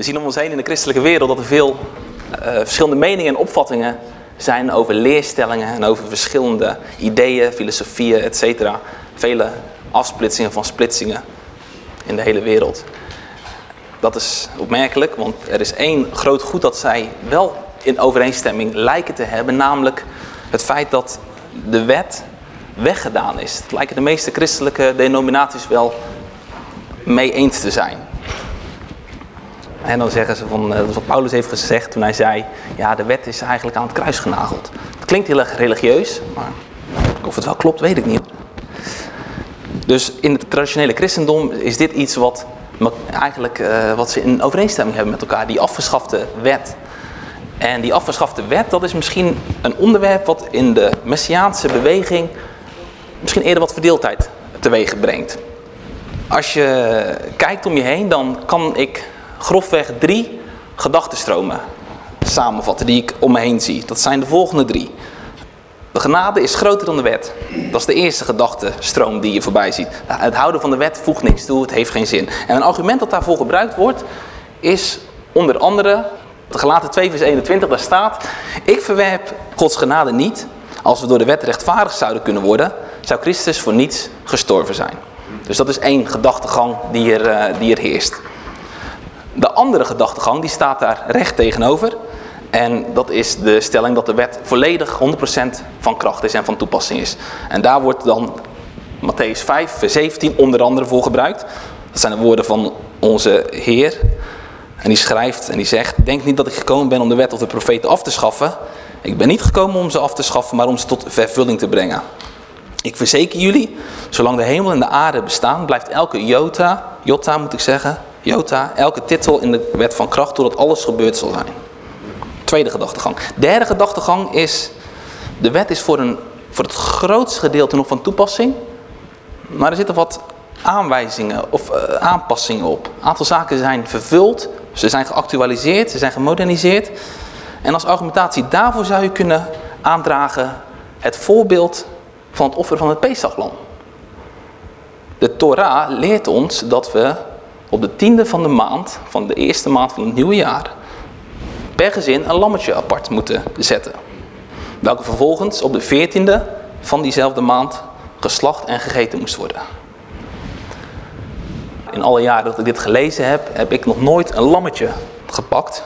We zien om ons heen in de christelijke wereld dat er veel eh, verschillende meningen en opvattingen zijn over leerstellingen en over verschillende ideeën, filosofieën, etc. Vele afsplitsingen van splitsingen in de hele wereld. Dat is opmerkelijk, want er is één groot goed dat zij wel in overeenstemming lijken te hebben, namelijk het feit dat de wet weggedaan is. Het lijken de meeste christelijke denominaties wel mee eens te zijn. En dan zeggen ze van, eh, dat is wat Paulus heeft gezegd toen hij zei, ja de wet is eigenlijk aan het kruis genageld. Het klinkt heel erg religieus, maar of het wel klopt weet ik niet. Dus in het traditionele christendom is dit iets wat eigenlijk uh, wat ze in overeenstemming hebben met elkaar, die afgeschafte wet. En die afgeschafte wet, dat is misschien een onderwerp wat in de Messiaanse beweging misschien eerder wat verdeeldheid teweeg brengt. Als je kijkt om je heen, dan kan ik grofweg drie gedachtenstromen samenvatten die ik om me heen zie. Dat zijn de volgende drie. De genade is groter dan de wet. Dat is de eerste gedachtenstroom die je voorbij ziet. Het houden van de wet voegt niks toe, het heeft geen zin. En een argument dat daarvoor gebruikt wordt, is onder andere, de gelaten 2 vers 21, daar staat... Ik verwerp Gods genade niet. Als we door de wet rechtvaardig zouden kunnen worden, zou Christus voor niets gestorven zijn. Dus dat is één gedachtegang die uh, die er heerst. De andere gedachtegang die staat daar recht tegenover. En dat is de stelling dat de wet volledig 100% van kracht is en van toepassing is. En daar wordt dan Matthäus 5, vers 17 onder andere voor gebruikt. Dat zijn de woorden van onze Heer. En die schrijft en die zegt, denk niet dat ik gekomen ben om de wet of de profeten af te schaffen. Ik ben niet gekomen om ze af te schaffen, maar om ze tot vervulling te brengen. Ik verzeker jullie, zolang de hemel en de aarde bestaan, blijft elke jota, jota moet ik zeggen, jota, elke titel in de wet van kracht totdat alles gebeurd zal zijn. Tweede gedachtegang. Derde gedachtegang is, de wet is voor, een, voor het grootste gedeelte nog van toepassing, maar er zitten wat aanwijzingen of uh, aanpassingen op. Een aantal zaken zijn vervuld, ze zijn geactualiseerd, ze zijn gemoderniseerd. En als argumentatie daarvoor zou je kunnen aandragen het voorbeeld van het offer van het Pesachlam. De Torah leert ons dat we op de tiende van de maand, van de eerste maand van het nieuwe jaar, per gezin een lammetje apart moeten zetten. Welke vervolgens op de veertiende van diezelfde maand geslacht en gegeten moest worden. In alle jaren dat ik dit gelezen heb, heb ik nog nooit een lammetje gepakt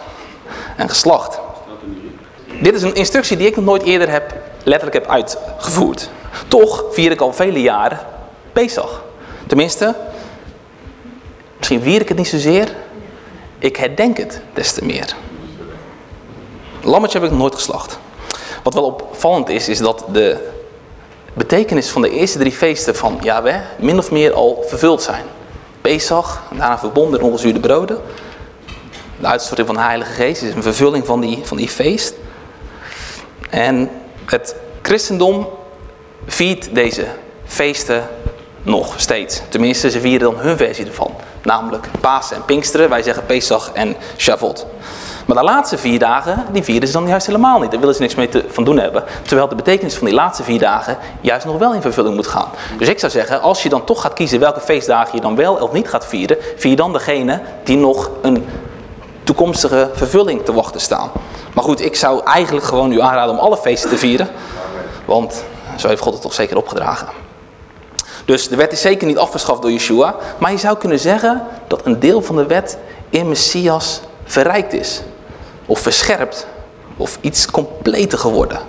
en geslacht. Dit is een instructie die ik nog nooit eerder heb, letterlijk heb uitgevoerd. Toch vier ik al vele jaren Pesach. Tenminste, misschien vier ik het niet zozeer, ik herdenk het des te meer. Lammetje heb ik nooit geslacht. Wat wel opvallend is, is dat de betekenis van de eerste drie feesten van Yahweh min of meer al vervuld zijn. Pesach, daarna verbonden en ongezuurde broden. De uitstorting van de Heilige Geest is een vervulling van die, van die feest. En het christendom viert deze feesten nog steeds. Tenminste, ze vieren dan hun versie ervan. Namelijk Pasen en Pinksteren. Wij zeggen Pesach en Shavuot. Maar de laatste vier dagen, die vieren ze dan juist helemaal niet. Daar willen ze niks mee te, van doen hebben. Terwijl de betekenis van die laatste vier dagen juist nog wel in vervulling moet gaan. Dus ik zou zeggen, als je dan toch gaat kiezen welke feestdagen je dan wel of niet gaat vieren, vier dan degene die nog een toekomstige vervulling te wachten staan. Maar goed, ik zou eigenlijk gewoon u aanraden om alle feesten te vieren. Want zo heeft God het toch zeker opgedragen. Dus de wet is zeker niet afgeschaft door Yeshua. Maar je zou kunnen zeggen dat een deel van de wet in Messias verrijkt is. Of verscherpt. Of iets completer geworden.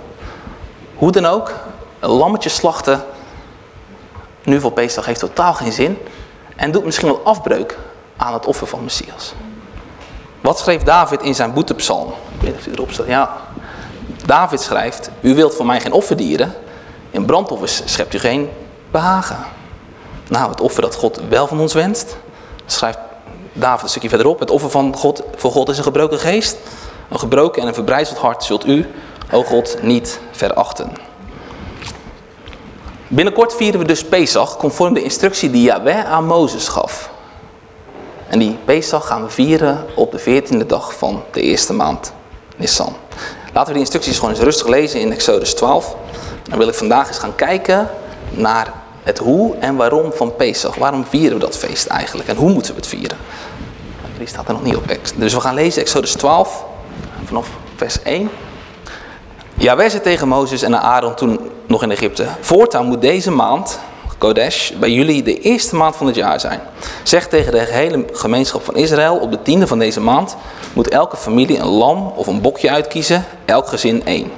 Hoe dan ook, een lammetje slachten nu voor Pesach heeft totaal geen zin. En doet misschien wel afbreuk aan het offer van Messias. Wat schreef David in zijn boetepsalm? Ik weet niet of hij erop staat. Ja. David schrijft, u wilt voor mij geen offerdieren. In brandoffers schept u geen behagen. Nou, het offer dat God wel van ons wenst, schrijft David een stukje verderop. Het offer van God, voor God is een gebroken geest. Een gebroken en een verbrijzeld hart zult u, o God, niet verachten. Binnenkort vieren we dus Pesach conform de instructie die Yahweh aan Mozes gaf. En die Pesach gaan we vieren op de 14e dag van de eerste maand Nissan. Laten we die instructies gewoon eens rustig lezen in Exodus 12. Dan wil ik vandaag eens gaan kijken naar het hoe en waarom van Pesach. Waarom vieren we dat feest eigenlijk en hoe moeten we het vieren? die staat er nog niet op. Dus we gaan lezen Exodus 12, vanaf vers 1. Ja, wij zei tegen Mozes en Aaron toen nog in Egypte. Voortaan moet deze maand, Kodesh, bij jullie de eerste maand van het jaar zijn. Zeg tegen de hele gemeenschap van Israël, op de tiende van deze maand moet elke familie een lam of een bokje uitkiezen, elk gezin één.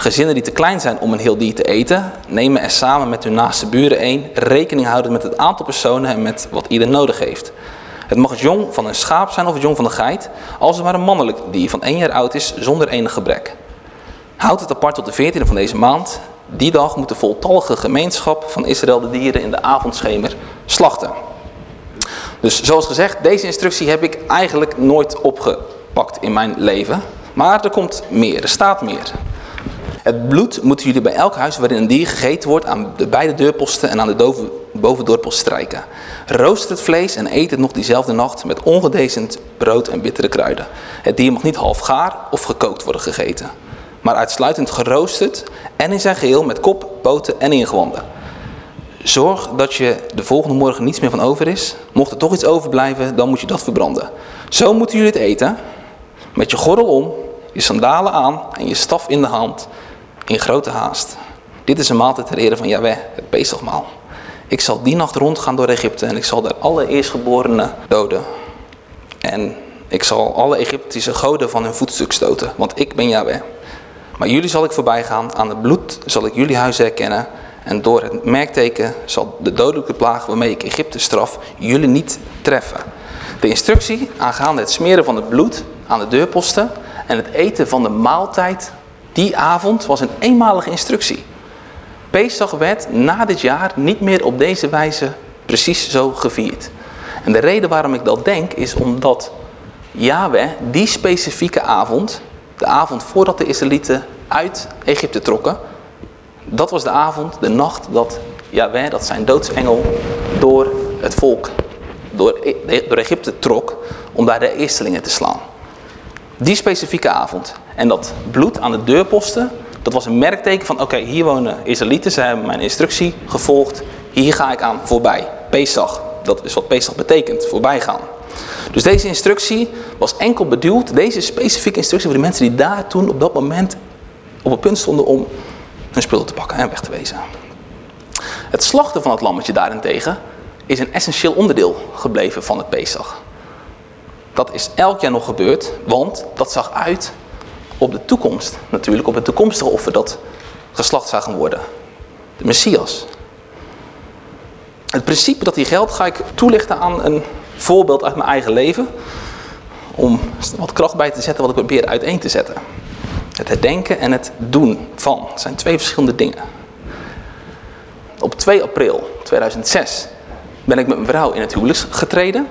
Gezinnen die te klein zijn om een heel dier te eten, nemen er samen met hun naaste buren één, rekening houden met het aantal personen en met wat ieder nodig heeft. Het mag het jong van een schaap zijn of het jong van een geit, als het maar een mannelijk dier van één jaar oud is zonder enig gebrek. Houd het apart tot de 14e van deze maand. Die dag moet de voltallige gemeenschap van Israël de dieren in de avondschemer slachten. Dus zoals gezegd, deze instructie heb ik eigenlijk nooit opgepakt in mijn leven. Maar er komt meer, er staat meer. Het bloed moeten jullie bij elk huis waarin een dier gegeten wordt aan de beide deurposten en aan de bovendorpels strijken. Rooster het vlees en eet het nog diezelfde nacht met ongedezend brood en bittere kruiden. Het dier mag niet half gaar of gekookt worden gegeten, maar uitsluitend geroosterd en in zijn geheel met kop, poten en ingewanden. Zorg dat je de volgende morgen niets meer van over is. Mocht er toch iets overblijven, dan moet je dat verbranden. Zo moeten jullie het eten, met je gordel om, je sandalen aan en je staf in de hand in grote haast. Dit is een maaltijd ter ere van Yahweh, het Pesachmaal. Ik zal die nacht rondgaan door Egypte en ik zal daar alle eerstgeborenen doden. En ik zal alle Egyptische goden van hun voetstuk stoten, want ik ben Yahweh. Maar jullie zal ik voorbij gaan, aan het bloed zal ik jullie huizen herkennen. En door het merkteken zal de dodelijke plaag waarmee ik Egypte straf jullie niet treffen. De instructie aangaande het smeren van het bloed aan de deurposten en het eten van de maaltijd die avond was een eenmalige instructie. Pesach werd na dit jaar niet meer op deze wijze precies zo gevierd. En de reden waarom ik dat denk is omdat Yahweh die specifieke avond, de avond voordat de Israëlieten uit Egypte trokken, dat was de avond, de nacht dat Yahweh, dat zijn doodsengel, door het volk, door, door Egypte trok om daar de eerstelingen te slaan. Die specifieke avond. En dat bloed aan de deurposten, dat was een merkteken van oké, hier wonen Israëlieten, ze hebben mijn instructie gevolgd, hier ga ik aan voorbij. Pesach, dat is wat Pesach betekent, voorbij gaan. Dus deze instructie was enkel bedoeld, deze specifieke instructie voor de mensen die daar toen op dat moment op het punt stonden om hun spullen te pakken en weg te wezen. Het slachten van het lammetje daarentegen is een essentieel onderdeel gebleven van het Pesach. Dat is elk jaar nog gebeurd, want dat zag uit op de toekomst. Natuurlijk op het toekomstige offer dat geslacht zou gaan worden. De Messias. Het principe dat hier geldt ga ik toelichten aan een voorbeeld uit mijn eigen leven. Om wat kracht bij te zetten wat ik probeer uiteen te zetten. Het herdenken en het doen van zijn twee verschillende dingen. Op 2 april 2006 ben ik met mijn vrouw in het huwelijk getreden.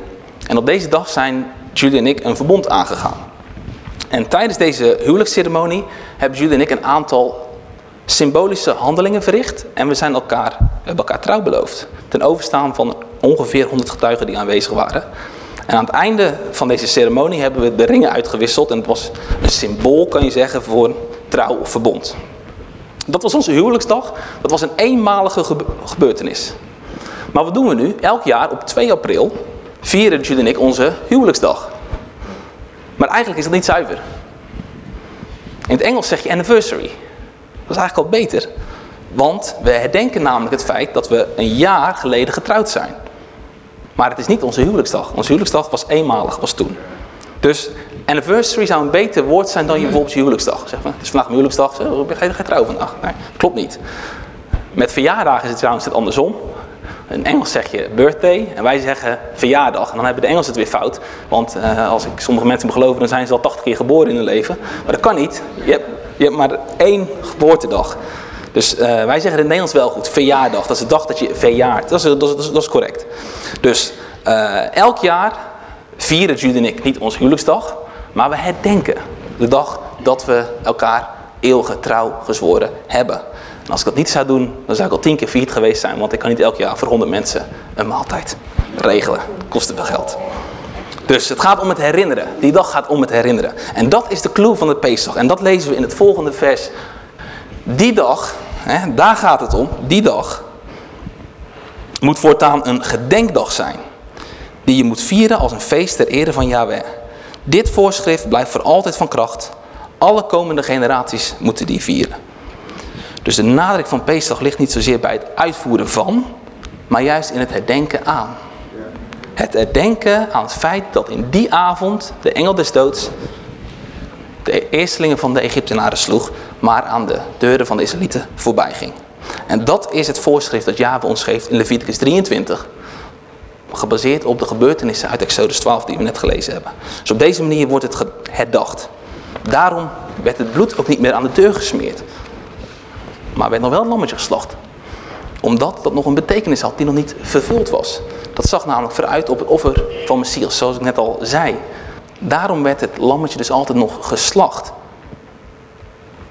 En op deze dag zijn Julie en ik een verbond aangegaan. En tijdens deze huwelijksceremonie hebben Julie en ik een aantal symbolische handelingen verricht. En we zijn elkaar, hebben elkaar trouw beloofd. Ten overstaan van ongeveer 100 getuigen die aanwezig waren. En aan het einde van deze ceremonie hebben we de ringen uitgewisseld. En het was een symbool, kan je zeggen, voor trouw of verbond. Dat was onze huwelijksdag. Dat was een eenmalige gebeurtenis. Maar wat doen we nu? Elk jaar op 2 april vieren Julie en ik onze huwelijksdag. Maar eigenlijk is dat niet zuiver. In het Engels zeg je anniversary. Dat is eigenlijk al beter. Want we herdenken namelijk het feit dat we een jaar geleden getrouwd zijn. Maar het is niet onze huwelijksdag. Onze huwelijksdag was eenmalig, was toen. Dus anniversary zou een beter woord zijn dan je bijvoorbeeld huwelijksdag. Zeg maar, het is vandaag mijn huwelijksdag, ga je trouwen vandaag? Nee, klopt niet. Met verjaardagen is het trouwens het andersom. In Engels zeg je birthday en wij zeggen verjaardag. En dan hebben de Engelsen het weer fout. Want uh, als ik sommige mensen me geloven, dan zijn ze al 80 keer geboren in hun leven. Maar dat kan niet. Je hebt, je maar één geboortedag. Dus uh, wij zeggen in het Nederlands wel goed, verjaardag. Dat is de dag dat je verjaart. Dat is, dat is, dat is correct. Dus uh, elk jaar vieren Jude en ik niet onze huwelijksdag. Maar we herdenken de dag dat we elkaar eeuwige trouw gezworen hebben als ik dat niet zou doen, dan zou ik al tien keer failliet geweest zijn. Want ik kan niet elk jaar voor honderd mensen een maaltijd regelen. Kost te veel geld. Dus het gaat om het herinneren. Die dag gaat om het herinneren. En dat is de clue van het Pesach. En dat lezen we in het volgende vers. Die dag, hè, daar gaat het om. Die dag moet voortaan een gedenkdag zijn. die je moet vieren als een feest ter ere van Yahweh. Dit voorschrift blijft voor altijd van kracht. Alle komende generaties moeten die vieren. Dus de nadruk van Pesach ligt niet zozeer bij het uitvoeren van, maar juist in het herdenken aan. Het herdenken aan het feit dat in die avond de engel des doods de eerstelingen van de Egyptenaren sloeg, maar aan de deuren van de Israëlieten voorbij ging. En dat is het voorschrift dat Yahweh ons geeft in Leviticus 23. Gebaseerd op de gebeurtenissen uit Exodus 12 die we net gelezen hebben. Dus op deze manier wordt het herdacht. Daarom werd het bloed ook niet meer aan de deur gesmeerd. Maar werd nog wel een lammetje geslacht. Omdat dat nog een betekenis had die nog niet vervuld was. Dat zag namelijk vooruit op het offer van Messias, zoals ik net al zei. Daarom werd het lammetje dus altijd nog geslacht.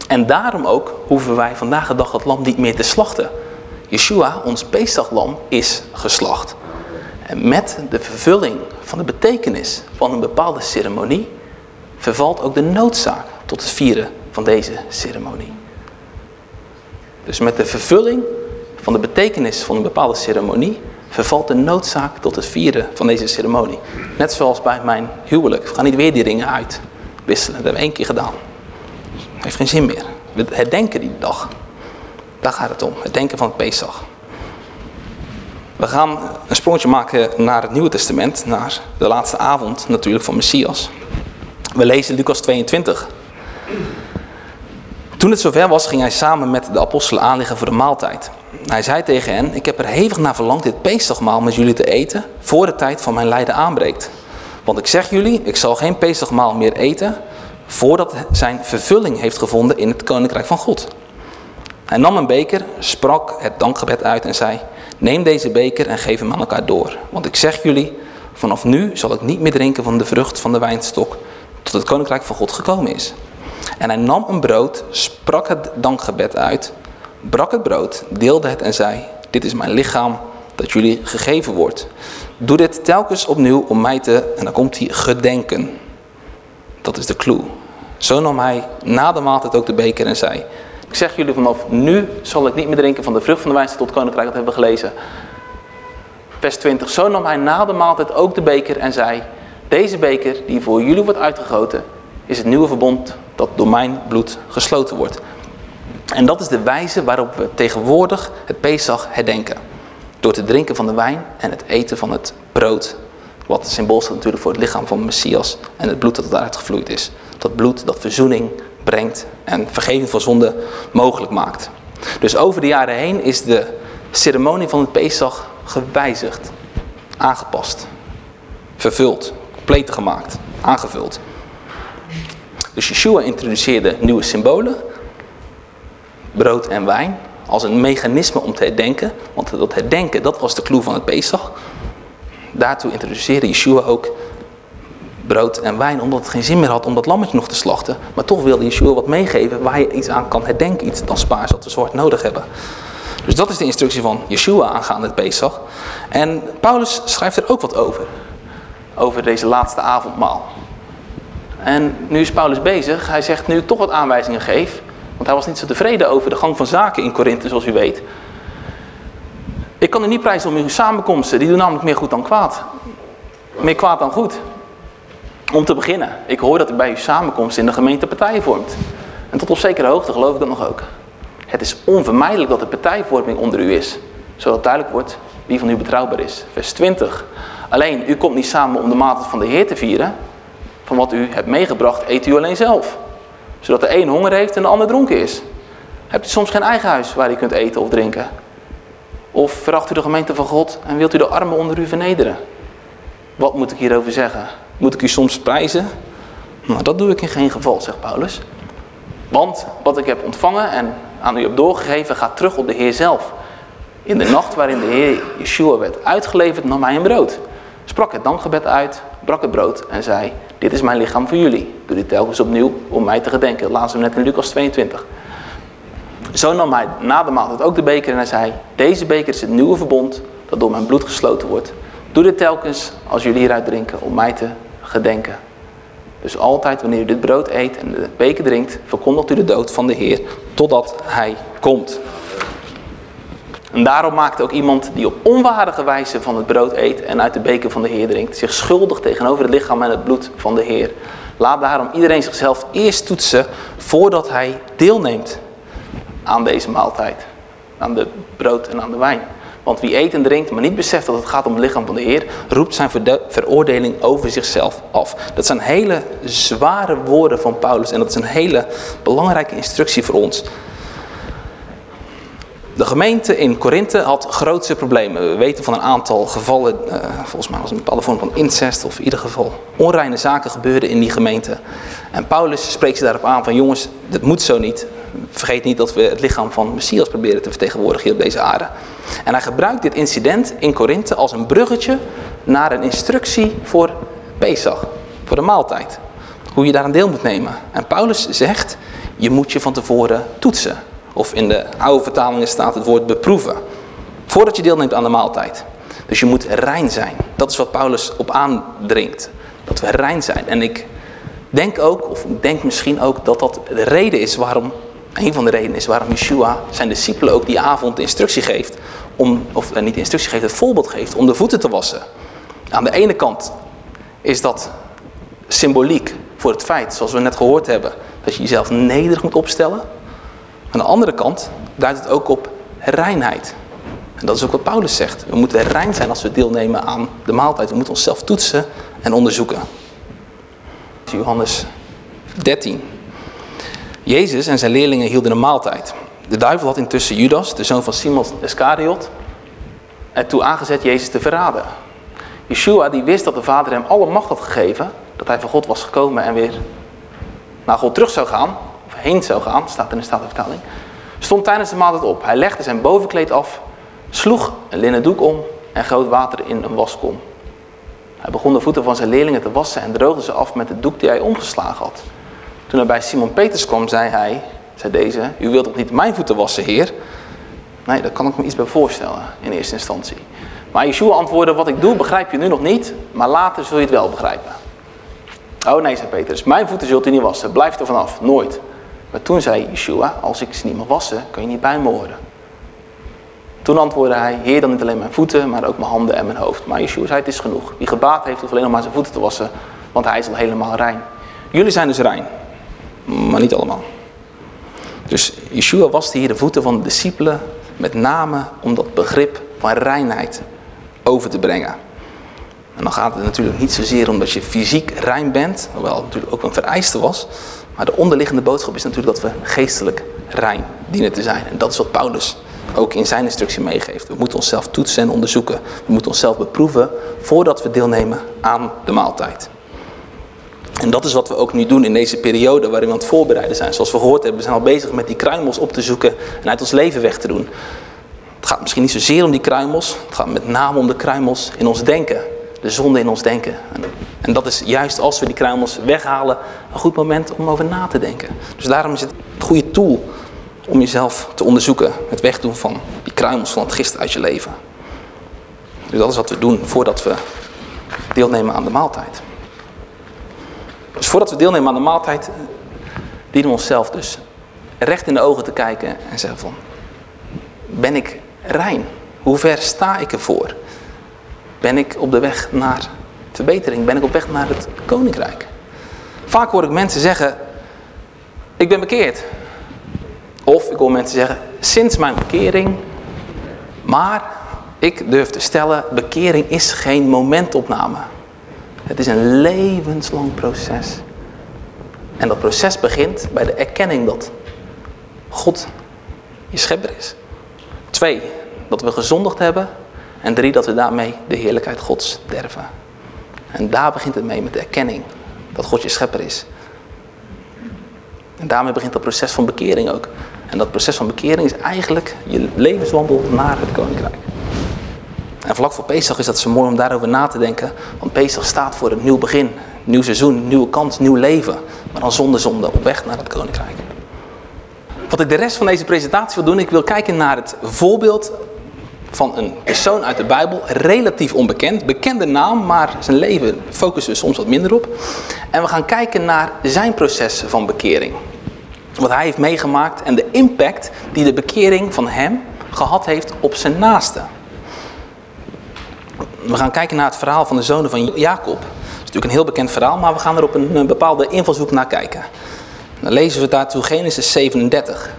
En daarom ook hoeven wij vandaag de dag het lam niet meer te slachten. Yeshua, ons Pesachlam, is geslacht. En met de vervulling van de betekenis van een bepaalde ceremonie vervalt ook de noodzaak tot het vieren van deze ceremonie. Dus met de vervulling van de betekenis van een bepaalde ceremonie vervalt de noodzaak tot het vieren van deze ceremonie. Net zoals bij mijn huwelijk. We gaan niet weer die ringen uitwisselen. Dat hebben we één keer gedaan. Dat heeft geen zin meer. We herdenken die dag. Daar gaat het om. Het denken van het Pesach. We gaan een sprongetje maken naar het Nieuwe Testament. Naar de laatste avond natuurlijk van Messias. We lezen Lucas 22. Toen het zover was, ging hij samen met de apostelen aanliggen voor de maaltijd. Hij zei tegen hen, ik heb er hevig naar verlangd dit peestagmaal met jullie te eten, voor de tijd van mijn lijden aanbreekt. Want ik zeg jullie, ik zal geen peestagmaal meer eten, voordat zijn vervulling heeft gevonden in het koninkrijk van God. Hij nam een beker, sprak het dankgebed uit en zei, neem deze beker en geef hem aan elkaar door. Want ik zeg jullie, vanaf nu zal ik niet meer drinken van de vrucht van de wijnstok, tot het koninkrijk van God gekomen is. En hij nam een brood, sprak het dankgebed uit, brak het brood, deelde het en zei, dit is mijn lichaam dat jullie gegeven wordt. Doe dit telkens opnieuw om mij te, en dan komt hij, gedenken. Dat is de clue. Zo nam hij na de maaltijd ook de beker en zei, ik zeg jullie vanaf nu zal ik niet meer drinken van de vrucht van de wijnstok tot koninkrijk, dat hebben we gelezen. Vers 20, zo nam hij na de maaltijd ook de beker en zei, deze beker die voor jullie wordt uitgegoten, is het nieuwe verbond dat door mijn bloed gesloten wordt. En dat is de wijze waarop we tegenwoordig het Pesach herdenken. Door te drinken van de wijn en het eten van het brood. Wat symbool staat natuurlijk voor het lichaam van Messias en het bloed dat daaruit gevloeid is. Dat bloed dat verzoening brengt en vergeving van zonde mogelijk maakt. Dus over de jaren heen is de ceremonie van het Pesach gewijzigd, aangepast, vervuld, completer gemaakt, aangevuld. Dus Yeshua introduceerde nieuwe symbolen, brood en wijn, als een mechanisme om te herdenken. Want dat herdenken, dat was de clue van het Pesach. Daartoe introduceerde Yeshua ook brood en wijn, omdat het geen zin meer had om dat lammetje nog te slachten. Maar toch wilde Yeshua wat meegeven waar je iets aan kan herdenken, iets spaars wat we zo nodig hebben. Dus dat is de instructie van Yeshua aangaande het Pesach. En Paulus schrijft er ook wat over. Over deze laatste avondmaal. En nu is Paulus bezig. Hij zegt, nu toch wat aanwijzingen geef. Want hij was niet zo tevreden over de gang van zaken in Korinthe, zoals u weet. Ik kan u niet prijzen om uw samenkomsten. Die doen namelijk meer goed dan kwaad. Meer kwaad dan goed. Om te beginnen. Ik hoor dat u bij uw samenkomsten in de gemeente partijen vormt. En tot op zekere hoogte geloof ik dat nog ook. Het is onvermijdelijk dat er partijvorming onder u is. Zodat duidelijk wordt wie van u betrouwbaar is. Vers 20. Alleen, u komt niet samen om de maaltijd van de Heer te vieren. Van wat u hebt meegebracht, eet u alleen zelf. Zodat de een honger heeft en de ander dronken is. Hebt u soms geen eigen huis waar u kunt eten of drinken? Of veracht u de gemeente van God en wilt u de armen onder u vernederen? Wat moet ik hierover zeggen? Moet ik u soms prijzen? Nou, dat doe ik in geen geval, zegt Paulus. Want wat ik heb ontvangen en aan u heb doorgegeven, gaat terug op de Heer zelf. In de nacht waarin de Heer Yeshua werd uitgeleverd, nam hij een brood. Sprak het dankgebed uit, brak het brood en zei, dit is mijn lichaam voor jullie. Doe dit telkens opnieuw om mij te gedenken. We net in Lucas 22. Zo nam hij na de maaltijd ook de beker en hij zei, deze beker is het nieuwe verbond dat door mijn bloed gesloten wordt. Doe dit telkens als jullie hieruit drinken om mij te gedenken. Dus altijd wanneer u dit brood eet en de beker drinkt, verkondigt u de dood van de Heer totdat hij komt. En daarom maakt ook iemand die op onwaardige wijze van het brood eet en uit de beker van de Heer drinkt, zich schuldig tegenover het lichaam en het bloed van de Heer. Laat daarom iedereen zichzelf eerst toetsen voordat hij deelneemt aan deze maaltijd. Aan de brood en aan de wijn. Want wie eet en drinkt, maar niet beseft dat het gaat om het lichaam van de Heer, roept zijn veroordeling over zichzelf af. Dat zijn hele zware woorden van Paulus en dat is een hele belangrijke instructie voor ons. De gemeente in Korinthe had grootse problemen. We weten van een aantal gevallen, eh, volgens mij was een bepaalde vorm van incest of in ieder geval onreine zaken gebeurden in die gemeente. En Paulus spreekt ze daarop aan van jongens, dat moet zo niet. Vergeet niet dat we het lichaam van Messias proberen te vertegenwoordigen hier op deze aarde. En hij gebruikt dit incident in Korinthe als een bruggetje naar een instructie voor Pesach, voor de maaltijd. Hoe je daar een deel moet nemen. En Paulus zegt, je moet je van tevoren toetsen. Of in de oude vertalingen staat het woord beproeven. Voordat je deelneemt aan de maaltijd. Dus je moet rein zijn. Dat is wat Paulus op aandringt. Dat we rein zijn. En ik denk ook, of ik denk misschien ook, dat dat de reden is waarom, een van de redenen is waarom Yeshua zijn discipelen ook die avond instructie geeft. Om, of eh, niet instructie geeft, het voorbeeld geeft om de voeten te wassen. Aan de ene kant is dat symboliek voor het feit, zoals we net gehoord hebben, dat je jezelf nederig moet opstellen. Aan de andere kant duidt het ook op reinheid. En dat is ook wat Paulus zegt. We moeten rein zijn als we deelnemen aan de maaltijd. We moeten onszelf toetsen en onderzoeken. Johannes 13. Jezus en zijn leerlingen hielden een maaltijd. De duivel had intussen Judas, de zoon van Simon Iscariot, ertoe aangezet Jezus te verraden. Yeshua die wist dat de Vader hem alle macht had gegeven, dat hij van God was gekomen en weer naar God terug zou gaan, heen zou gaan, staat in de Statenvertaling, stond tijdens de maaltijd op. Hij legde zijn bovenkleed af, sloeg een linnen doek om en goot water in een waskom. Hij begon de voeten van zijn leerlingen te wassen en droogde ze af met de doek die hij omgeslagen had. Toen hij bij Simon Peters kwam, zei hij, zei deze, u wilt toch niet mijn voeten wassen, heer? Nee, daar kan ik me iets bij voorstellen in eerste instantie. Maar Yeshua antwoordde, wat ik doe begrijp je nu nog niet, maar later zul je het wel begrijpen. Oh nee, zei Petrus, mijn voeten zult u niet wassen, blijf er vanaf, nooit. Maar toen zei Yeshua, als ik ze niet mag wassen, kun je niet bij me horen. Toen antwoordde hij, Heer, dan niet alleen mijn voeten, maar ook mijn handen en mijn hoofd. Maar Yeshua zei, het is genoeg. Wie gebaat heeft, hoeft alleen nog maar zijn voeten te wassen, want hij is al helemaal rein. Jullie zijn dus rein, maar niet allemaal. Dus Yeshua waste hier de voeten van de discipelen, met name om dat begrip van reinheid over te brengen. En dan gaat het natuurlijk niet zozeer omdat je fysiek rein bent, hoewel het natuurlijk ook een vereiste was. Maar de onderliggende boodschap is natuurlijk dat we geestelijk rein dienen te zijn. En dat is wat Paulus ook in zijn instructie meegeeft. We moeten onszelf toetsen en onderzoeken. We moeten onszelf beproeven voordat we deelnemen aan de maaltijd. En dat is wat we ook nu doen in deze periode waarin we aan het voorbereiden zijn. Zoals we gehoord hebben, we zijn al bezig met die kruimels op te zoeken en uit ons leven weg te doen. Het gaat misschien niet zozeer om die kruimels, het gaat met name om de kruimels in ons denken. De zonde in ons denken. En dat is juist als we die kruimels weghalen, een goed moment om over na te denken. Dus daarom is het een goede tool om jezelf te onderzoeken. Het wegdoen van die kruimels van het gisteren uit je leven. Dus dat is wat we doen voordat we deelnemen aan de maaltijd. Dus voordat we deelnemen aan de maaltijd, dienen we onszelf dus recht in de ogen te kijken en zeggen van, ben ik rein? Hoe ver sta ik ervoor? Ben ik op de weg naar verbetering? Ben ik op weg naar het koninkrijk? Vaak hoor ik mensen zeggen, ik ben bekeerd. Of ik hoor mensen zeggen, sinds mijn bekering, maar ik durf te stellen, bekering is geen momentopname. Het is een levenslang proces. En dat proces begint bij de erkenning dat God je schepper is. Twee, dat we gezondigd hebben. En drie, dat we daarmee de heerlijkheid Gods derven. En daar begint het mee met de erkenning dat God je schepper is. En daarmee begint dat proces van bekering ook. En dat proces van bekering is eigenlijk je levenswandel naar het koninkrijk. En vlak voor Pesach is dat zo mooi om daarover na te denken. Want Pesach staat voor een nieuw begin, nieuw seizoen, nieuwe kans, nieuw leven. Maar dan zonder zonde op weg naar het koninkrijk. Wat ik de rest van deze presentatie wil doen, ik wil kijken naar het voorbeeld van een persoon uit de Bijbel, relatief onbekend, bekende naam, maar zijn leven focussen we soms wat minder op. En we gaan kijken naar zijn proces van bekering. Wat hij heeft meegemaakt en de impact die de bekering van hem gehad heeft op zijn naaste. We gaan kijken naar het verhaal van de zonen van Jacob. Dat is natuurlijk een heel bekend verhaal, maar we gaan er op een bepaalde invalshoek naar kijken. Dan lezen we daartoe Genesis 37.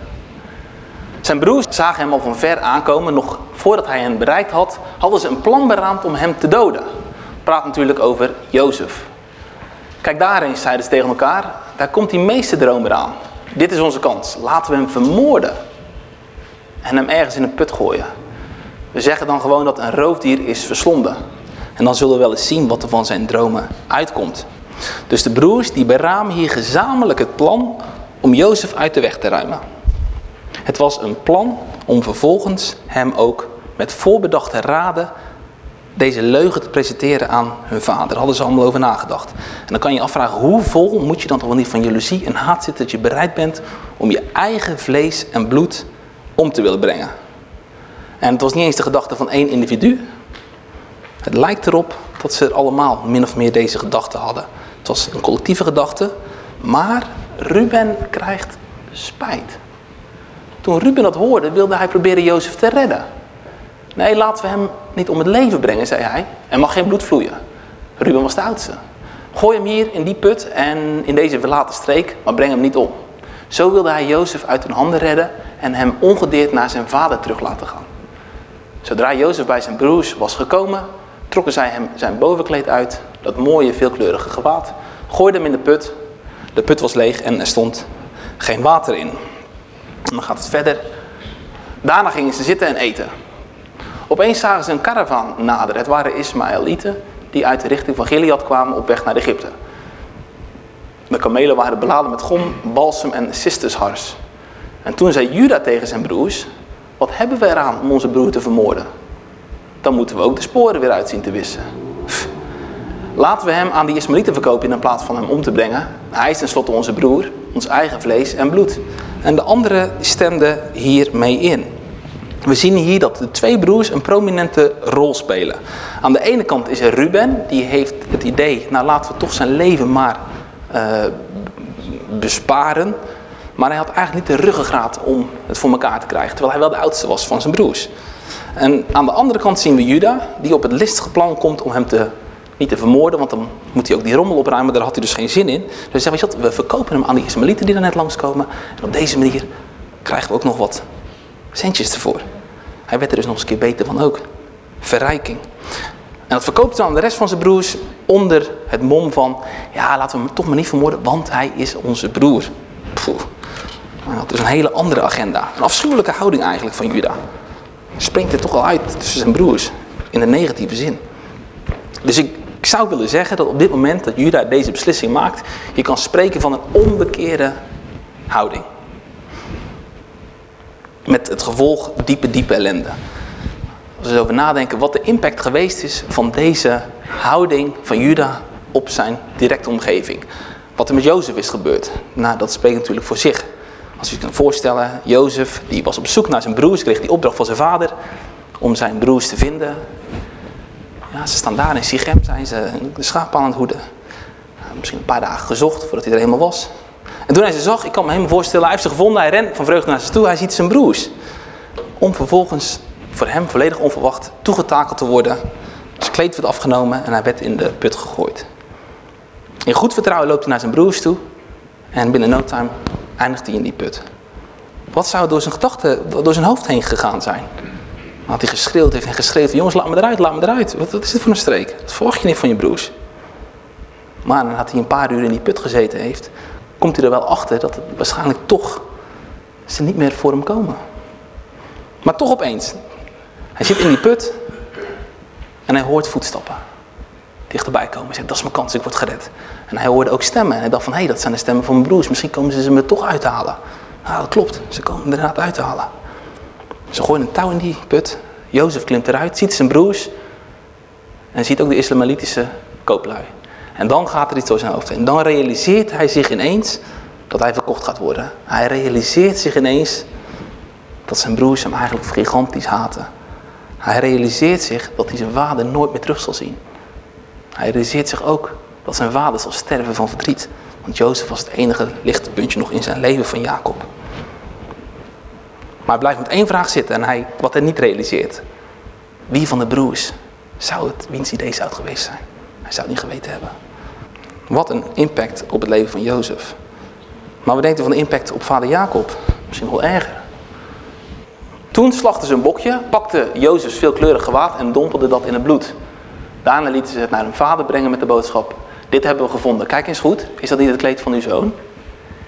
Zijn broers zagen hem al van ver aankomen. Nog voordat hij hen bereikt had, hadden ze een plan beraamd om hem te doden. Praat natuurlijk over Jozef. Kijk daar eens, zeiden ze tegen elkaar. Daar komt die meeste droom eraan. Dit is onze kans. Laten we hem vermoorden. En hem ergens in een put gooien. We zeggen dan gewoon dat een roofdier is verslonden. En dan zullen we wel eens zien wat er van zijn dromen uitkomt. Dus de broers die beramen hier gezamenlijk het plan om Jozef uit de weg te ruimen. Het was een plan om vervolgens hem ook met voorbedachte raden deze leugen te presenteren aan hun vader. Daar hadden ze allemaal over nagedacht. En dan kan je afvragen, hoe vol moet je dan toch wel niet van jaloezie en haat zitten dat je bereid bent om je eigen vlees en bloed om te willen brengen. En het was niet eens de gedachte van één individu. Het lijkt erop dat ze allemaal min of meer deze gedachte hadden. Het was een collectieve gedachte, maar Ruben krijgt spijt. Toen Ruben dat hoorde, wilde hij proberen Jozef te redden. Nee, laten we hem niet om het leven brengen, zei hij. Er mag geen bloed vloeien. Ruben was de oudste. Gooi hem hier in die put en in deze verlaten streek, maar breng hem niet om. Zo wilde hij Jozef uit hun handen redden en hem ongedeerd naar zijn vader terug laten gaan. Zodra Jozef bij zijn broers was gekomen, trokken zij hem zijn bovenkleed uit, dat mooie veelkleurige gewaad, gooiden hem in de put. De put was leeg en er stond geen water in. Dan gaat het verder. Daarna gingen ze zitten en eten. Opeens zagen ze een karavaan naderen. Het waren Ismaëlieten die uit de richting van Gilead kwamen op weg naar Egypte. De kamelen waren beladen met gom, balsem en cistushars. En toen zei Juda tegen zijn broers, wat hebben we eraan om onze broer te vermoorden? Dan moeten we ook de sporen weer uitzien te wissen. Laten we hem aan die Ismaëlieten verkopen in plaats van hem om te brengen. Hij is tenslotte onze broer, ons eigen vlees en bloed. En de anderen stemden hiermee in. We zien hier dat de twee broers een prominente rol spelen. Aan de ene kant is er Ruben, die heeft het idee, nou laten we toch zijn leven maar uh, besparen. Maar hij had eigenlijk niet de ruggengraat om het voor elkaar te krijgen, terwijl hij wel de oudste was van zijn broers. En aan de andere kant zien we Juda, die op het listige plan komt om hem te, niet te vermoorden, want dan moet hij ook die rommel opruimen, daar had hij dus geen zin in. Dus hij zegt, we verkopen hem aan die Ismaëlieten die er net langskomen. En op deze manier krijgen we ook nog wat centjes ervoor. Hij werd er dus nog eens een keer beter van ook. Verrijking. En dat verkoopt hij aan de rest van zijn broers onder het mom van... ja, laten we hem toch maar niet vermoorden, want hij is onze broer. Poeh. Hij had dus een hele andere agenda. Een afschuwelijke houding eigenlijk van Juda. Springt er toch al uit tussen zijn broers. In een negatieve zin. Dus ik, ik zou willen zeggen dat op dit moment dat Juda deze beslissing maakt... je kan spreken van een onbekeerde houding. Met het gevolg diepe, diepe ellende. Als we erover nadenken wat de impact geweest is van deze houding van Juda op zijn directe omgeving. Wat er met Jozef is gebeurd. Nou, dat spreekt natuurlijk voor zich. Als je je kan voorstellen, Jozef die was op zoek naar zijn broers, kreeg die opdracht van zijn vader om zijn broers te vinden. Ja, ze staan daar in Sichem, zijn ze de schapen aan het hoeden. Misschien een paar dagen gezocht voordat hij er helemaal was. En toen hij ze zag, ik kan me helemaal voorstellen, hij heeft ze gevonden, hij rent van vreugde naar ze toe, hij ziet zijn broers. Om vervolgens voor hem volledig onverwacht toegetakeld te worden. Zijn kleed werd afgenomen en hij werd in de put gegooid. In goed vertrouwen loopt hij naar zijn broers toe en binnen no time eindigt hij in die put. Wat zou door zijn gedachten, door zijn hoofd heen gegaan zijn? Had hij geschreeuwd heeft en geschreeuwd, jongens laat me eruit, laat me eruit. Wat, wat is dit voor een streek? Dat verwacht je niet van je broers. Maar nadat hij een paar uur in die put gezeten heeft, komt hij er wel achter dat het waarschijnlijk toch ze niet meer voor hem komen. Maar toch opeens. Hij zit in die put en hij hoort voetstappen. Dichterbij komen. Hij zegt, dat is mijn kans, ik word gered. En hij hoorde ook stemmen. En hij dacht van, hé, hey, dat zijn de stemmen van mijn broers. Misschien komen ze ze me toch uithalen. Nou, dat klopt. Ze komen er inderdaad uithalen. Ze gooien een touw in die put. Jozef klimt eruit, ziet zijn broers. En ziet ook de islamalitische kooplui. En dan gaat er iets door zijn hoofd heen. Dan realiseert hij zich ineens dat hij verkocht gaat worden. Hij realiseert zich ineens dat zijn broers hem eigenlijk gigantisch haten. Hij realiseert zich dat hij zijn vader nooit meer terug zal zien. Hij realiseert zich ook dat zijn vader zal sterven van verdriet. Want Jozef was het enige lichtpuntje nog in zijn leven van Jacob. Hij blijft met één vraag zitten en hij, wat hij niet realiseert. Wie van de broers zou het, wiens idee zou het geweest zijn? Hij zou het niet geweten hebben. Wat een impact op het leven van Jozef. Maar we denken van de impact op vader Jacob? Misschien wel erger. Toen slachtte ze een bokje, pakte Jozefs veelkleurig gewaad en dompelde dat in het bloed. Daarna lieten ze het naar hun vader brengen met de boodschap. Dit hebben we gevonden. Kijk eens goed, is dat niet het kleed van uw zoon?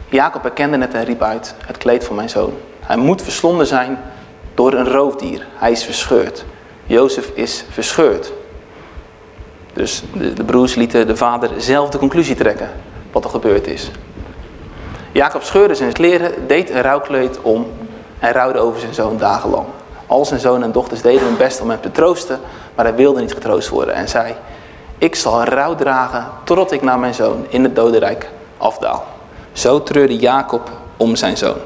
Jacob herkende het en riep uit, het kleed van mijn zoon. Hij moet verslonden zijn door een roofdier. Hij is verscheurd. Jozef is verscheurd. Dus de, broers lieten de vader zelf de conclusie trekken wat er gebeurd is. Jacob scheurde zijn kleren, deed een rouwkleed om en rouwde over zijn zoon dagenlang. Al zijn zoon en dochters deden hun best om hem te troosten, maar hij wilde niet getroost worden en zei... Ik zal rouw dragen totdat ik naar mijn zoon in het dodenrijk afdaal. Zo treurde Jacob om zijn zoon.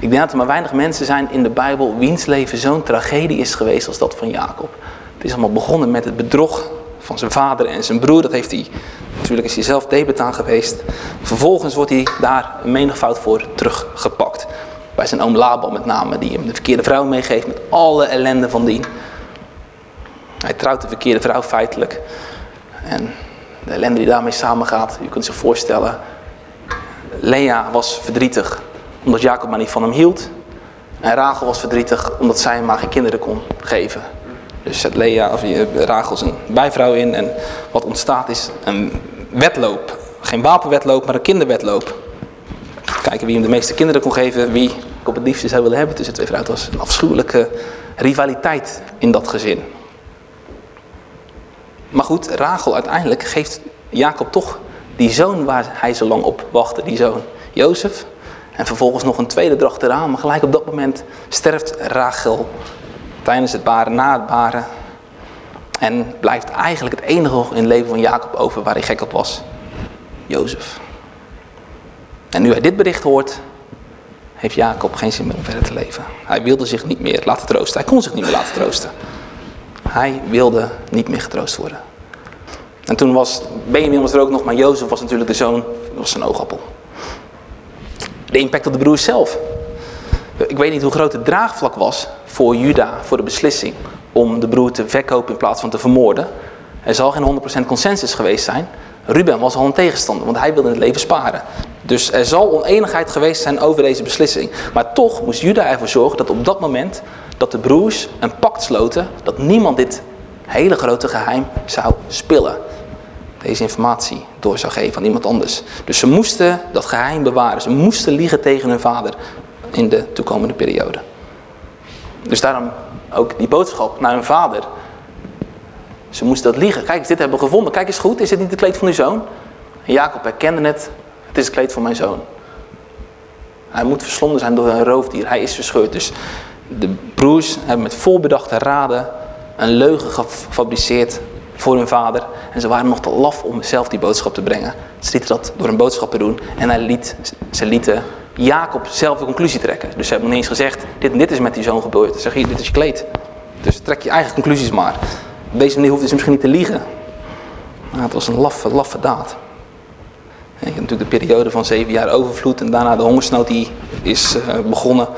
Ik denk dat er maar weinig mensen zijn in de Bijbel wiens leven zo'n tragedie is geweest als dat van Jacob. Het is allemaal begonnen met het bedrog van zijn vader en zijn broer. Dat heeft hij, natuurlijk is hij zelf debet aan geweest. Vervolgens wordt hij daar een menigvoud voor teruggepakt. Bij zijn oom Laban met name, die hem de verkeerde vrouw meegeeft met alle ellende van dien. Hij trouwt de verkeerde vrouw feitelijk. En de ellende die daarmee samengaat, u kunt zich voorstellen. Lea was verdrietig omdat Jacob maar niet van hem hield. En Rachel was verdrietig omdat zij hem maar geen kinderen kon geven. Dus zet Lea of Rachel zijn bijvrouw in en wat ontstaat is een wedloop. Geen wapenwedloop, maar een kinderwedloop. Kijken wie hem de meeste kinderen kon geven, wie ik op het liefste zou willen hebben tussen twee vrouwen. Het was een afschuwelijke rivaliteit in dat gezin. Maar goed, Rachel uiteindelijk geeft Jacob toch die zoon waar hij zo lang op wachtte, die zoon Jozef. En vervolgens nog een tweede dracht eraan, maar gelijk op dat moment sterft Rachel tijdens het baren, na het baren. En blijft eigenlijk het enige in het leven van Jacob over waar hij gek op was. Jozef. En nu hij dit bericht hoort, heeft Jacob geen zin meer om verder te leven. Hij wilde zich niet meer laten troosten. Hij kon zich niet meer laten troosten. Hij wilde niet meer getroost worden. En toen was Benjamin was er ook nog, maar Jozef was natuurlijk de zoon, was zijn oogappel. De impact op de broers zelf. Ik weet niet hoe groot het draagvlak was voor Juda, voor de beslissing om de broer te verkopen in plaats van te vermoorden. Er zal geen 100% consensus geweest zijn. Ruben was al een tegenstander, want hij wilde het leven sparen. Dus er zal oneenigheid geweest zijn over deze beslissing. Maar toch moest Juda ervoor zorgen dat op dat moment dat de broers een pact sloten, dat niemand dit hele grote geheim zou spillen. Deze informatie door zou geven aan iemand anders. Dus ze moesten dat geheim bewaren. Ze moesten liegen tegen hun vader in de toekomende periode. Dus daarom ook die boodschap naar hun vader. Ze moesten dat liegen. Kijk dit hebben we gevonden. Kijk eens goed, is dit niet het kleed van uw zoon? Jacob herkende het. Het is het kleed van mijn zoon. Hij moet verslonden zijn door een roofdier. Hij is verscheurd. Dus de broers hebben met volbedachte raden een leugen gefabriceerd voor hun vader. En ze waren nog te laf om zelf die boodschap te brengen. Ze lieten dat door een boodschap te doen. En hij liet, ze lieten Jacob zelf de conclusie trekken. Dus ze hebben niet eens gezegd, dit en dit is met die zoon gebeurd. Ze zeggen, hier, dit is je kleed. Dus trek je eigen conclusies maar. Op deze manier hoeft hij misschien niet te liegen. Maar het was een laffe, laffe daad. je hebt natuurlijk de periode van zeven jaar overvloed en daarna de hongersnood die is uh, begonnen.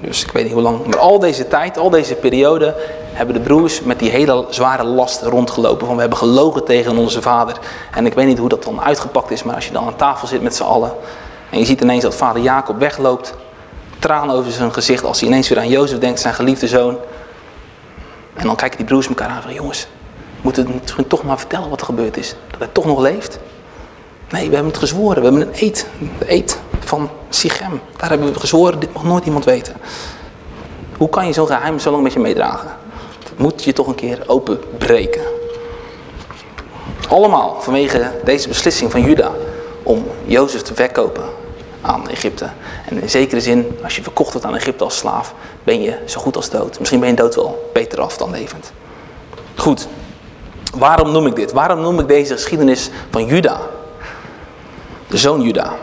Dus ik weet niet hoe lang. Maar al deze tijd, al deze periode, hebben de broers met die hele zware last rondgelopen. Van we hebben gelogen tegen onze vader. En ik weet niet hoe dat dan uitgepakt is, maar als je dan aan tafel zit met z'n allen. En je ziet ineens dat vader Jacob wegloopt. Tranen over zijn gezicht als hij ineens weer aan Jozef denkt, zijn geliefde zoon. En dan kijken die broers elkaar aan van jongens, moeten we misschien toch maar vertellen wat er gebeurd is. Dat hij toch nog leeft. Nee, we hebben het gezworen. We hebben een eed. De eed van Sichem. Daar hebben we gezworen, dit mag nooit iemand weten. Hoe kan je zo'n geheim zo lang met je meedragen? Dat moet je toch een keer openbreken. Allemaal vanwege deze beslissing van Juda om Jozef te verkopen aan Egypte. En in zekere zin, als je verkocht wordt aan Egypte als slaaf, ben je zo goed als dood. Misschien ben je dood wel beter af dan levend. Goed, waarom noem ik dit? Waarom noem ik deze geschiedenis van Juda? De zoon Juda.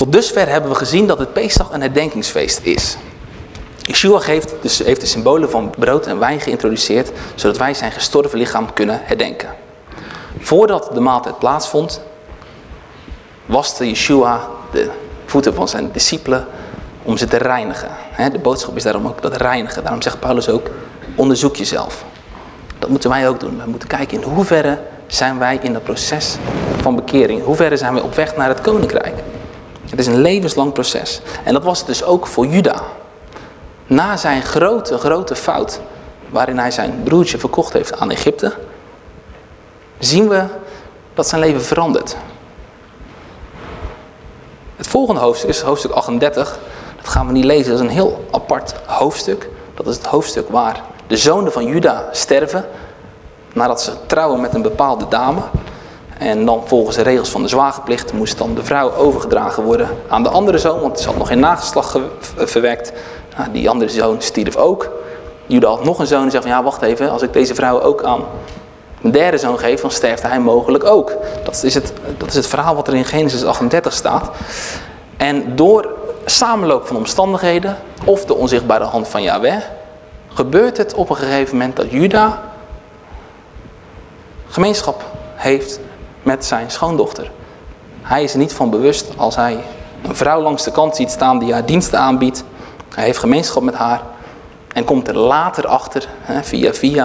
Tot dusver hebben we gezien dat het Pesach een herdenkingsfeest is. Yeshua geeft dus, heeft de symbolen van brood en wijn geïntroduceerd, zodat wij zijn gestorven lichaam kunnen herdenken. Voordat de maaltijd plaatsvond, waste Yeshua de voeten van zijn discipelen om ze te reinigen. De boodschap is daarom ook dat reinigen. Daarom zegt Paulus ook, onderzoek jezelf. Dat moeten wij ook doen. We moeten kijken in hoeverre zijn wij in het proces van bekering. In hoeverre zijn we op weg naar het koninkrijk. Het is een levenslang proces. En dat was het dus ook voor Juda. Na zijn grote, grote fout, waarin hij zijn broertje verkocht heeft aan Egypte, zien we dat zijn leven verandert. Het volgende hoofdstuk is hoofdstuk 38. Dat gaan we niet lezen, dat is een heel apart hoofdstuk. Dat is het hoofdstuk waar de zonen van Juda sterven. Nadat ze trouwen met een bepaalde dame. En dan volgens de regels van de zwagerplicht moest dan de vrouw overgedragen worden aan de andere zoon. Want ze had nog geen nageslacht verwekt. Nou, die andere zoon stierf ook. Juda had nog een zoon en zei van ja wacht even. Als ik deze vrouw ook aan mijn derde zoon geef, dan sterft hij mogelijk ook. Dat is, het, dat is het verhaal wat er in Genesis 38 staat. En door samenloop van omstandigheden, of de onzichtbare hand van Yahweh, gebeurt het op een gegeven moment dat Juda gemeenschap heeft met zijn schoondochter. Hij is er niet van bewust als hij een vrouw langs de kant ziet staan die haar diensten aanbiedt. Hij heeft gemeenschap met haar en komt er later achter, hè, via via.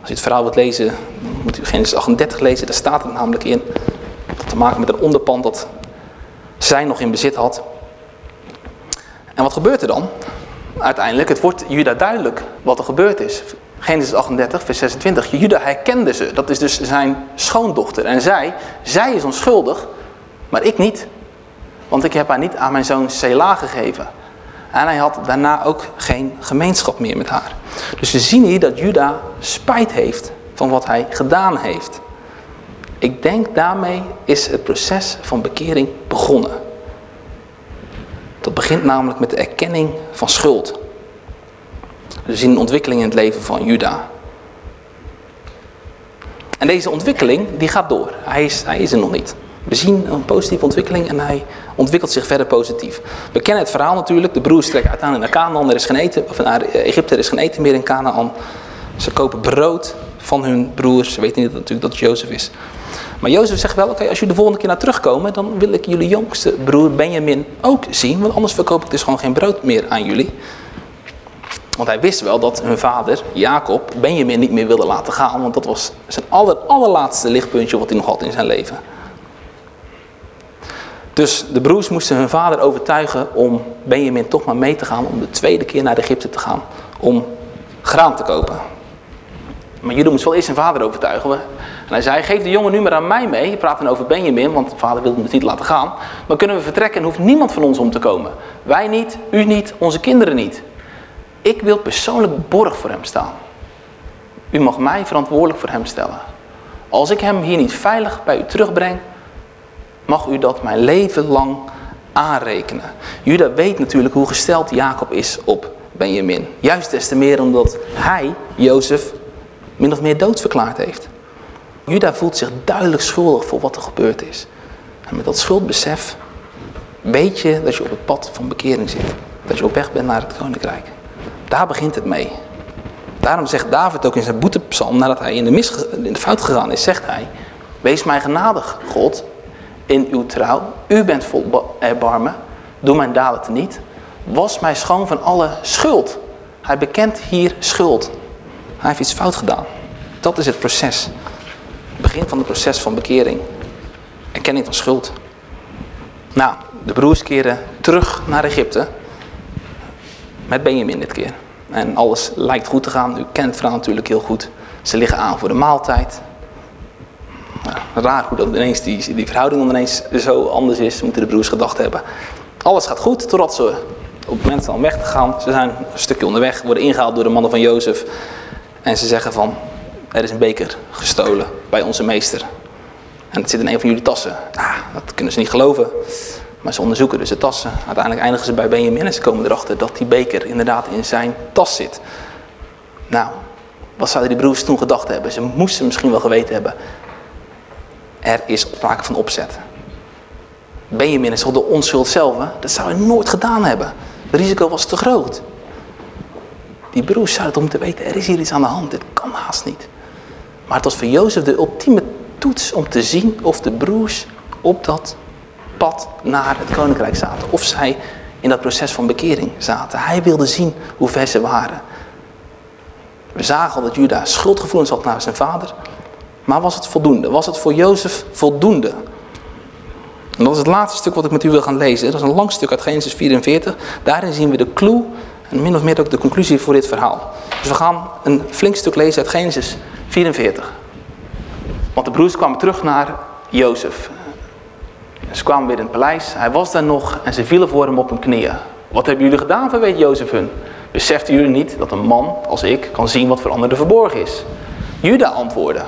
Als je het verhaal wilt lezen, moet u Genesis 38 lezen. Daar staat het namelijk in. Dat te maken met een onderpand dat zij nog in bezit had. En wat gebeurt er dan? Uiteindelijk, het wordt Juda duidelijk wat er gebeurd is. Genesis 38, vers 26. Juda herkende ze. Dat is dus zijn schoondochter. En zij, zij is onschuldig, maar ik niet. Want ik heb haar niet aan mijn zoon Sela gegeven. En hij had daarna ook geen gemeenschap meer met haar. Dus we zien hier dat Juda spijt heeft van wat hij gedaan heeft. Ik denk daarmee is het proces van bekering begonnen. Dat begint namelijk met de erkenning van schuld. We zien een ontwikkeling in het leven van Juda. En deze ontwikkeling die gaat door. Hij is, hij is er nog niet. We zien een positieve ontwikkeling en hij ontwikkelt zich verder positief. We kennen het verhaal natuurlijk. De broers trekken uiteindelijk naar Canaan. Er is geen eten, of naar Egypte. Er is geen eten meer in Canaan. Ze kopen brood van hun broers. Ze weten niet natuurlijk dat het Jozef is. Maar Jozef zegt wel, oké, als jullie de volgende keer naar terugkomen, dan wil ik jullie jongste broer Benjamin ook zien. Want anders verkoop ik dus gewoon geen brood meer aan jullie. Want hij wist wel dat hun vader, Jacob, Benjamin niet meer wilde laten gaan. Want dat was zijn aller, allerlaatste lichtpuntje wat hij nog had in zijn leven. Dus de broers moesten hun vader overtuigen om Benjamin toch maar mee te gaan. Om de tweede keer naar Egypte te gaan. Om graan te kopen. Maar jullie moest wel eerst zijn vader overtuigen. En hij zei, geef de jongen nu maar aan mij mee. Je praat dan over Benjamin, want de vader wilde hem dus niet laten gaan. Dan kunnen we vertrekken en hoeft niemand van ons om te komen. Wij niet, u niet, onze kinderen niet. Ik wil persoonlijk borg voor hem staan. U mag mij verantwoordelijk voor hem stellen. Als ik hem hier niet veilig bij u terugbreng, mag u dat mijn leven lang aanrekenen. Juda weet natuurlijk hoe gesteld Jacob is op Benjamin. Juist des te meer omdat hij, Jozef, min of meer dood verklaard heeft. Juda voelt zich duidelijk schuldig voor wat er gebeurd is. En met dat schuldbesef weet je dat je op het pad van bekering zit. Dat je op weg bent naar het koninkrijk. Daar begint het mee. Daarom zegt David ook in zijn boetepsalm, nadat hij in de, mis, in de fout gegaan is, zegt hij... Wees mij genadig, God, in uw trouw. U bent vol erbarmen. Doe mijn daden niet. Was mij schoon van alle schuld. Hij bekent hier schuld. Hij heeft iets fout gedaan. Dat is het proces. Het begin van het proces van bekering. Erkenning van schuld. Nou, de broers keren terug naar Egypte. Met Benjamin dit keer. En alles lijkt goed te gaan. U kent verhaal natuurlijk heel goed. Ze liggen aan voor de maaltijd. Raar hoe dat ineens die, die verhouding ineens zo anders is, moeten de broers gedacht hebben. Alles gaat goed, totdat ze op het moment van weg te gaan. Ze zijn een stukje onderweg, worden ingehaald door de mannen van Jozef. En ze zeggen van, er is een beker gestolen bij onze meester. En het zit in een van jullie tassen. Ah, dat kunnen ze niet geloven. Maar ze onderzoeken dus de tassen. Uiteindelijk eindigen ze bij Benjamin en ze komen erachter dat die beker inderdaad in zijn tas zit. Nou, wat zouden die broers toen gedacht hebben? Ze moesten misschien wel geweten hebben. Er is sprake van opzet. Benjamin is de onschuld zelf? Dat zou hij nooit gedaan hebben. Het risico was te groot. Die broers zouden om te weten, er is hier iets aan de hand. Dit kan haast niet. Maar het was voor Jozef de ultieme toets om te zien of de broers op dat pad naar het koninkrijk zaten. Of zij in dat proces van bekering zaten. Hij wilde zien hoe ver ze waren. We zagen al dat Juda schuldgevoelens had naar zijn vader. Maar was het voldoende? Was het voor Jozef voldoende? En dat is het laatste stuk wat ik met u wil gaan lezen. Dat is een lang stuk uit Genesis 44. Daarin zien we de clue en min of meer ook de conclusie voor dit verhaal. Dus we gaan een flink stuk lezen uit Genesis 44. Want de broers kwamen terug naar Jozef. Ze kwamen weer in het paleis. Hij was daar nog en ze vielen voor hem op hun knieën. Wat hebben jullie gedaan, verweet Jozef hun? Beseften jullie niet dat een man als ik kan zien wat voor anderen verborgen is? Juda antwoordde.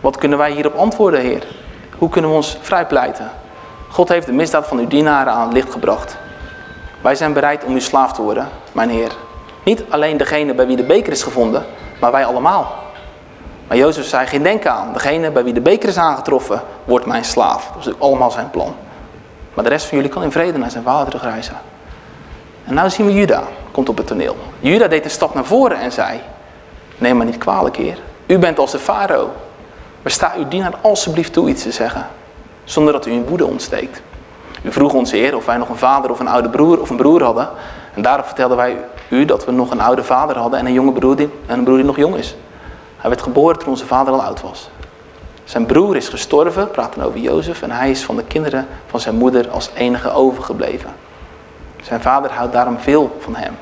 Wat kunnen wij hierop antwoorden, Heer? Hoe kunnen we ons vrijpleiten? God heeft de misdaad van uw dienaren aan het licht gebracht. Wij zijn bereid om uw slaaf te worden, mijn Heer. Niet alleen degene bij wie de beker is gevonden, maar wij allemaal. Maar Jozef zei, geen denken aan. Degene bij wie de beker is aangetroffen, wordt mijn slaaf. Dat is allemaal zijn plan. Maar de rest van jullie kan in vrede naar zijn vader terugreizen. En nu zien we Juda, komt op het toneel. Juda deed een stap naar voren en zei, neem maar niet kwalijk, heer. U bent als de farao. Maar sta uw dienaar alsjeblieft toe iets te zeggen, zonder dat u in woede ontsteekt. U vroeg ons heer of wij nog een vader of een oude broer of een broer hadden. En daarop vertelden wij u dat we nog een oude vader hadden en een jonge en een broer die nog jong is. Hij werd geboren toen onze vader al oud was. Zijn broer is gestorven, praten over Jozef, en hij is van de kinderen van zijn moeder als enige overgebleven. Zijn vader houdt daarom veel van hem.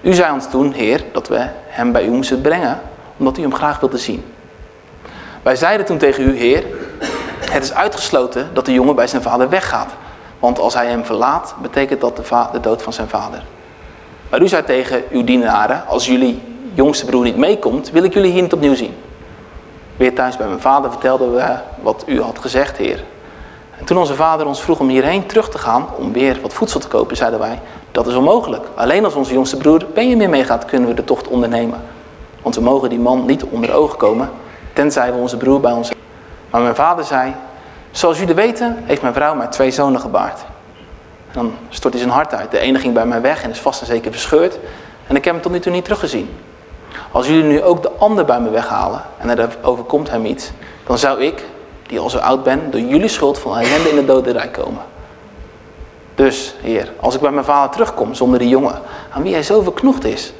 U zei ons toen, Heer, dat we hem bij u moesten brengen, omdat u hem graag wilde zien. Wij zeiden toen tegen u, Heer, het is uitgesloten dat de jongen bij zijn vader weggaat. Want als hij hem verlaat, betekent dat de, de dood van zijn vader. Maar u zei tegen uw dienaren, als jullie jongste broer niet meekomt, wil ik jullie hier niet opnieuw zien. Weer thuis bij mijn vader vertelden we wat u had gezegd, Heer. En toen onze vader ons vroeg om hierheen terug te gaan, om weer wat voedsel te kopen, zeiden wij, dat is onmogelijk. Alleen als onze jongste broer Benjamin meegaat, kunnen we de tocht ondernemen. Want we mogen die man niet onder ogen komen, tenzij we onze broer bij ons hebben. Maar mijn vader zei, zoals jullie weten, heeft mijn vrouw mij twee zonen gebaard. Dan stort hij zijn hart uit. De ene ging bij mij weg en is vast en zeker verscheurd. En ik heb hem tot nu toe niet teruggezien. Als jullie nu ook de ander bij me weghalen en er overkomt hem iets, dan zou ik, die al zo oud ben, door jullie schuld van ellende in de dodenrijk komen. Dus, Heer, als ik bij mijn vader terugkom zonder die jongen, aan wie hij zo verknocht is,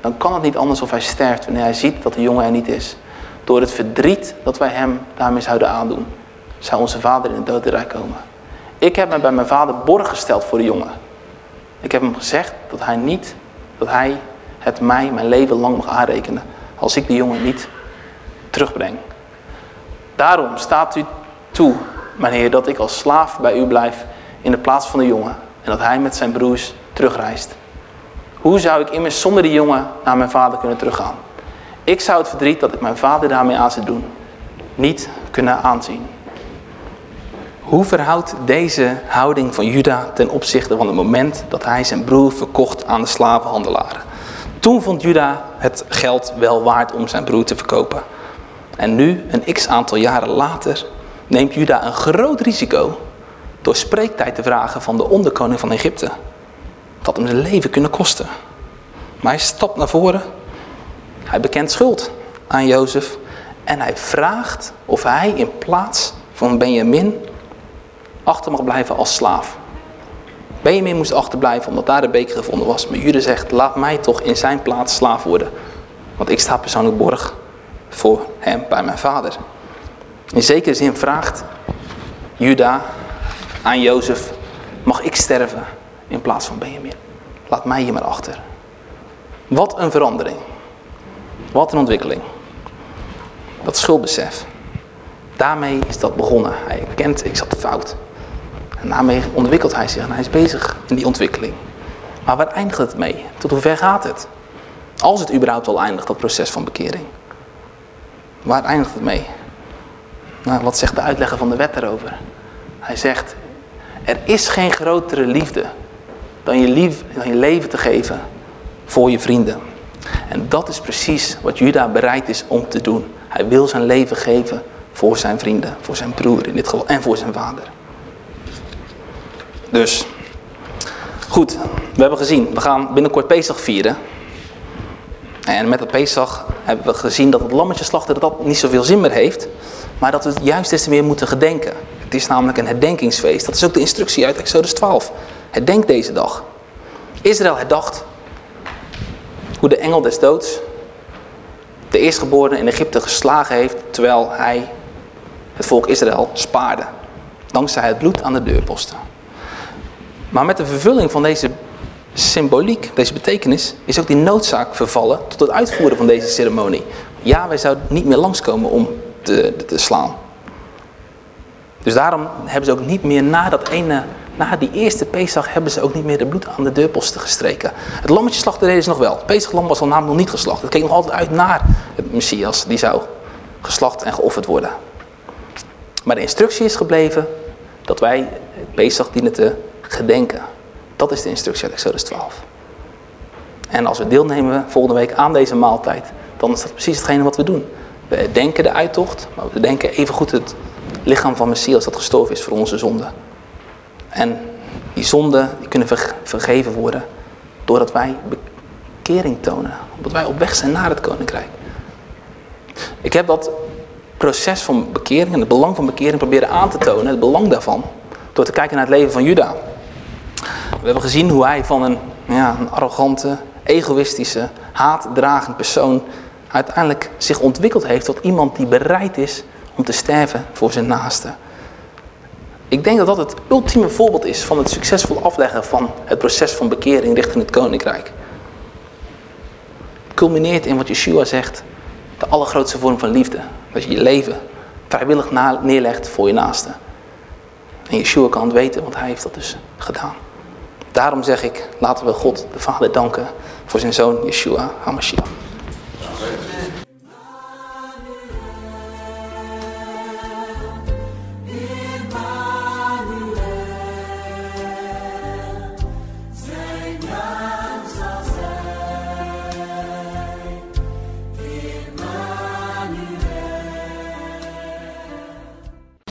dan kan het niet anders of hij sterft wanneer hij ziet dat de jongen er niet is. Door het verdriet dat wij hem daarmee zouden aandoen, zou onze vader in de dodenrijk komen. Ik heb me bij mijn vader borg gesteld voor de jongen. Ik heb hem gezegd dat hij niet, dat hij het mij mijn leven lang mag aanrekenen als ik die jongen niet terugbreng. Daarom staat u toe, mijn Heer, dat ik als slaaf bij u blijf in de plaats van de jongen en dat hij met zijn broers terugreist. Hoe zou ik immers zonder die jongen naar mijn vader kunnen teruggaan? Ik zou het verdriet dat ik mijn vader daarmee aan zit doen, niet kunnen aanzien. Hoe verhoudt deze houding van Juda ten opzichte van het moment dat hij zijn broer verkocht aan de slavenhandelaren? Toen vond Juda het geld wel waard om zijn broer te verkopen. En nu, een x aantal jaren later, neemt Juda een groot risico door spreektijd te vragen van de onderkoning van Egypte. Dat hem zijn leven kunnen kosten. Maar hij stapt naar voren. Hij bekent schuld aan Jozef. En hij vraagt of hij in plaats van Benjamin achter mag blijven als slaaf. Benjamin moest achterblijven omdat daar de beker gevonden was. Maar Jude zegt, laat mij toch in zijn plaats slaaf worden. Want ik sta persoonlijk borg voor hem bij mijn vader. In zekere zin vraagt Juda aan Jozef, mag ik sterven in plaats van Benjamin? Laat mij hier maar achter. Wat een verandering. Wat een ontwikkeling. Dat schuldbesef. Daarmee is dat begonnen. Hij erkent, ik zat fout. En daarmee ontwikkelt hij zich en hij is bezig in die ontwikkeling. Maar waar eindigt het mee? Tot hoe ver gaat het? Als het überhaupt al eindigt, dat proces van bekering. Waar eindigt het mee? Nou, wat zegt de uitlegger van de wet daarover? Hij zegt, er is geen grotere liefde dan je, lief, dan je leven te geven voor je vrienden. En dat is precies wat Juda bereid is om te doen. Hij wil zijn leven geven voor zijn vrienden, voor zijn broer in dit geval en voor zijn vader. Dus, goed, we hebben gezien, we gaan binnenkort Pesach vieren. En met het Pesach hebben we gezien dat het lammetje slachten dat dat niet zoveel zin meer heeft. Maar dat we het juist eens meer moeten gedenken. Het is namelijk een herdenkingsfeest. Dat is ook de instructie uit Exodus 12. Herdenk deze dag. Israël herdacht hoe de engel des doods de eerstgeborene in Egypte geslagen heeft terwijl hij het volk Israël spaarde. Dankzij het bloed aan de deurposten. Maar met de vervulling van deze symboliek, deze betekenis, is ook die noodzaak vervallen tot het uitvoeren van deze ceremonie. Ja, wij zouden niet meer langskomen om te, te slaan. Dus daarom hebben ze ook niet meer na dat ene, na die eerste Pesach, hebben ze ook niet meer de bloed aan de deurposten gestreken. Het lammetje slachten deden ze nog wel. Het Pesachlam was al namelijk nog niet geslacht. Het keek nog altijd uit naar het Messias, die zou geslacht en geofferd worden. Maar de instructie is gebleven dat wij Pesach dienen te gedenken. Dat is de instructie uit Exodus 12. En als we deelnemen volgende week aan deze maaltijd, dan is dat precies hetgene wat we doen. We denken de uittocht, maar we denken evengoed het lichaam van Messias dat gestorven is voor onze zonden. En die zonden die kunnen vergeven worden doordat wij bekering tonen. Omdat wij op weg zijn naar het koninkrijk. Ik heb dat proces van bekering en het belang van bekering proberen aan te tonen, het belang daarvan, door te kijken naar het leven van Juda. We hebben gezien hoe hij van een, ja, een arrogante, egoïstische, haatdragend persoon uiteindelijk zich ontwikkeld heeft tot iemand die bereid is om te sterven voor zijn naaste. Ik denk dat dat het ultieme voorbeeld is van het succesvol afleggen van het proces van bekering richting het koninkrijk. Het culmineert in wat Yeshua zegt, de allergrootste vorm van liefde. Dat je je leven vrijwillig neerlegt voor je naaste. En Yeshua kan het weten, want hij heeft dat dus gedaan. Daarom zeg ik, laten we God, de Vader, danken voor zijn zoon Yeshua HaMashiach.